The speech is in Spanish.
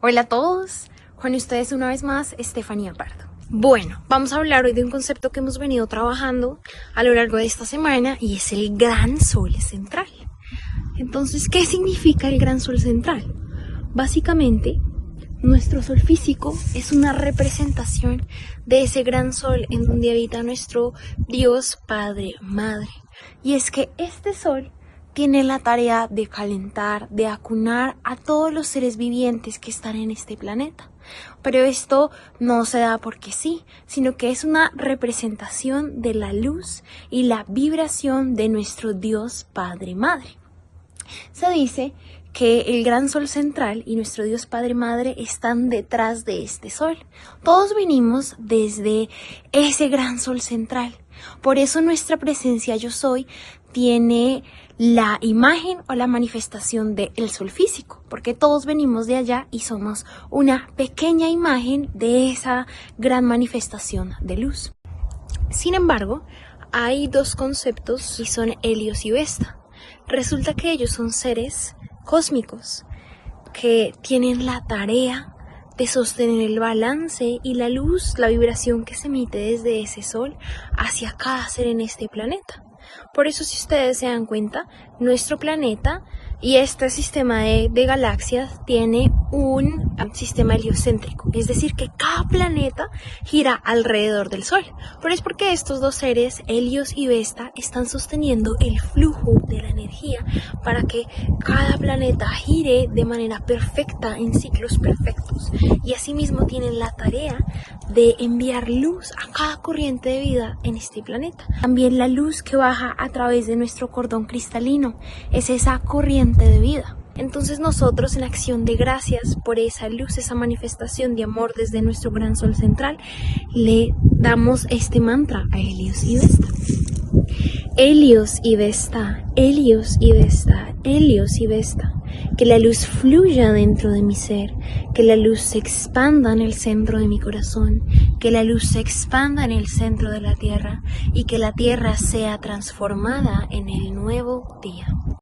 Hola a todos, con ustedes una vez más Estefanía Pardo. Bueno, vamos a hablar hoy de un concepto que hemos venido trabajando a lo largo de esta semana y es el gran sol central. Entonces, ¿qué significa el gran sol central? Básicamente, nuestro sol físico es una representación de ese gran sol en donde habita nuestro Dios Padre Madre. Y es que este sol tiene la tarea de calentar, de acunar a todos los seres vivientes que están en este planeta. Pero esto no se da porque sí, sino que es una representación de la luz y la vibración de nuestro Dios Padre Madre. Se dice que el gran sol central y nuestro Dios Padre Madre están detrás de este sol. Todos venimos desde ese gran sol central. Por eso nuestra presencia yo soy tiene la imagen o la manifestación del sol físico, porque todos venimos de allá y somos una pequeña imagen de esa gran manifestación de luz. Sin embargo, hay dos conceptos y son Helios y Vesta. Resulta que ellos son seres cósmicos que tienen la tarea de sostener el balance y la luz, la vibración que se emite desde ese sol hacia cada ser en este planeta. Por eso, si ustedes se dan cuenta, nuestro planeta y este sistema de, galaxias tiene un sistema heliocéntrico, es decir, que cada planeta gira alrededor del Sol. Pero es porque estos dos seres, Helios y Vesta, están sosteniendo el flujo de la energía para que cada planeta gire de manera perfecta en ciclos perfectos. Y asimismo tienen la tarea de enviar luz a cada corriente de vida en este planeta. También la luz que baja a través de nuestro cordón cristalino es esa corriente de vida. Entonces nosotros en acción de gracias por esa luz, esa manifestación de amor desde nuestro gran sol central, le damos este mantra a Helios y Vesta. Helios y Vesta, Helios y Vesta, Helios y Vesta. Que la luz fluya dentro de mi ser, que la luz se expanda en el centro de mi corazón, que la luz se expanda en el centro de la tierra y que la tierra sea transformada en el nuevo día.